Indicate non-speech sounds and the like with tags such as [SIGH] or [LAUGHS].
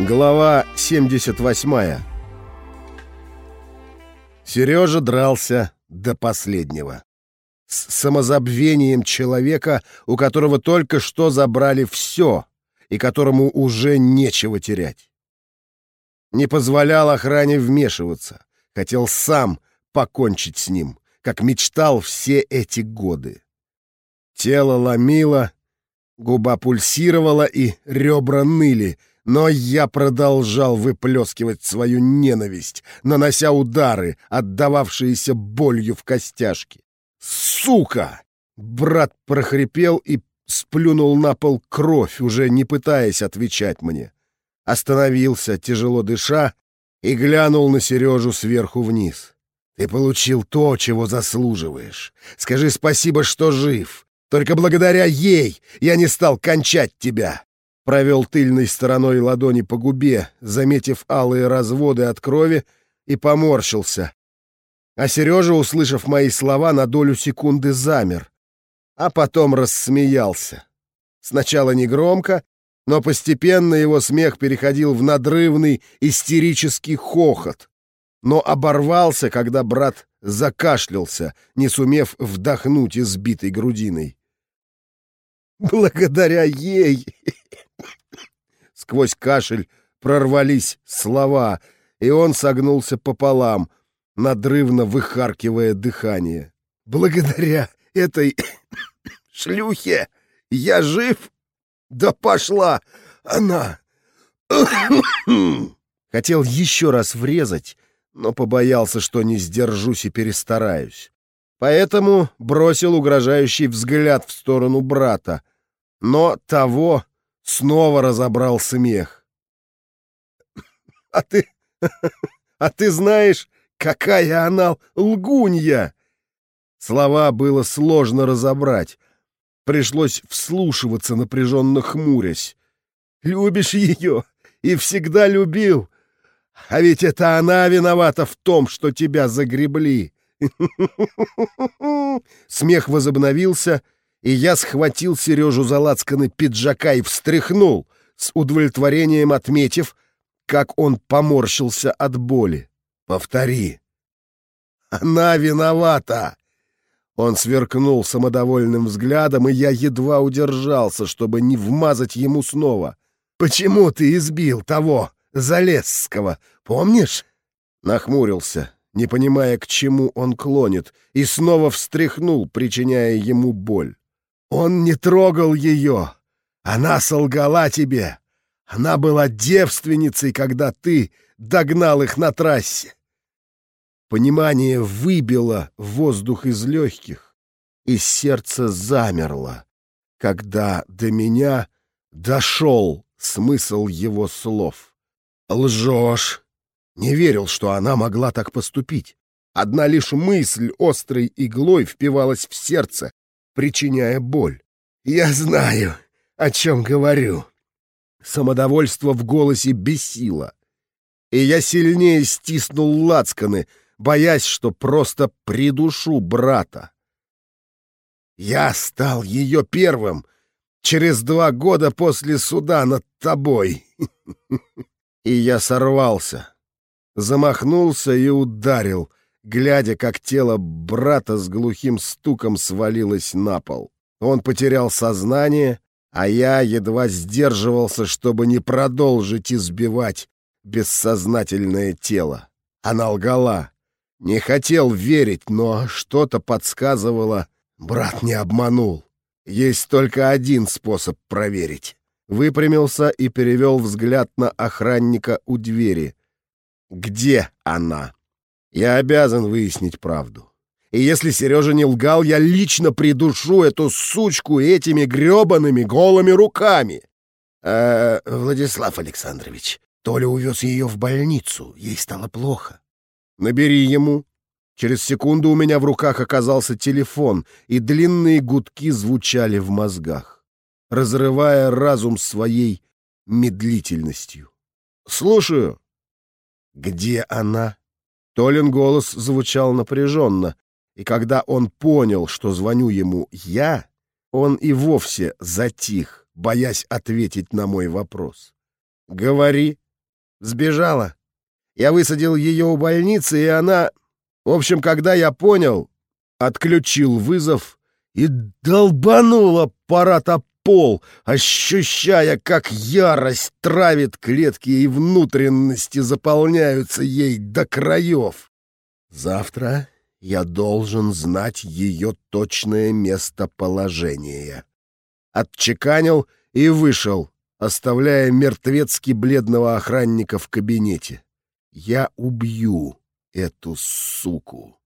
Глава 78 Сережа дрался до последнего. С самозабвением человека, у которого только что забрали все, и которому уже нечего терять. Не позволял охране вмешиваться, хотел сам покончить с ним, как мечтал все эти годы. Тело ломило, губа пульсировала и ребра ныли — но я продолжал выплескивать свою ненависть, нанося удары, отдававшиеся болью в костяшки. «Сука!» Брат прохрипел и сплюнул на пол кровь, уже не пытаясь отвечать мне. Остановился, тяжело дыша, и глянул на Сережу сверху вниз. «Ты получил то, чего заслуживаешь. Скажи спасибо, что жив. Только благодаря ей я не стал кончать тебя провел тыльной стороной ладони по губе, заметив алые разводы от крови, и поморщился. А Сережа, услышав мои слова, на долю секунды замер, а потом рассмеялся. Сначала негромко, но постепенно его смех переходил в надрывный истерический хохот, но оборвался, когда брат закашлялся, не сумев вдохнуть избитой грудиной. «Благодаря ей Сквозь кашель прорвались слова, и он согнулся пополам, надрывно выхаркивая дыхание. «Благодаря этой [COUGHS] шлюхе я жив? Да пошла она!» [COUGHS] Хотел еще раз врезать, но побоялся, что не сдержусь и перестараюсь. Поэтому бросил угрожающий взгляд в сторону брата, но того Снова разобрал смех. «А ты... а ты знаешь, какая она лгунья!» Слова было сложно разобрать. Пришлось вслушиваться, напряженно хмурясь. «Любишь ее и всегда любил. А ведь это она виновата в том, что тебя загребли». Смех возобновился, и я схватил Сережу за лацканы пиджака и встряхнул, с удовлетворением отметив, как он поморщился от боли. «Повтори!» «Она виновата!» Он сверкнул самодовольным взглядом, и я едва удержался, чтобы не вмазать ему снова. «Почему ты избил того, Залесского, помнишь?» Нахмурился, не понимая, к чему он клонит, и снова встряхнул, причиняя ему боль. Он не трогал ее. Она солгала тебе. Она была девственницей, когда ты догнал их на трассе. Понимание выбило воздух из легких, и сердце замерло, когда до меня дошел смысл его слов. «Лжешь!» Не верил, что она могла так поступить. Одна лишь мысль острой иглой впивалась в сердце, причиняя боль. «Я знаю, о чем говорю». Самодовольство в голосе бесило, и я сильнее стиснул лацканы, боясь, что просто придушу брата. Я стал ее первым через два года после суда над тобой. [LAUGHS] И я сорвался, замахнулся и ударил — глядя, как тело брата с глухим стуком свалилось на пол. Он потерял сознание, а я едва сдерживался, чтобы не продолжить избивать бессознательное тело. Она лгала. Не хотел верить, но что-то подсказывало. Брат не обманул. Есть только один способ проверить. Выпрямился и перевел взгляд на охранника у двери. «Где она?» Я обязан выяснить правду. И если Сережа не лгал, я лично придушу эту сучку этими гребаными голыми руками. Э, Владислав Александрович, Толя увез ее в больницу, ей стало плохо. Набери ему. Через секунду у меня в руках оказался телефон, и длинные гудки звучали в мозгах, разрывая разум своей медлительностью. «Слушаю». «Где она?» Толин голос звучал напряженно, и когда он понял, что звоню ему я, он и вовсе затих, боясь ответить на мой вопрос. «Говори», Сбежала. Я высадил ее у больницы, и она... В общем, когда я понял, отключил вызов и долбанул аппарат о пол, ощущая, как ярость травит клетки и внутренности заполняются ей до краев. Завтра я должен знать ее точное местоположение. Отчеканил и вышел, оставляя мертвецки бледного охранника в кабинете. Я убью эту суку.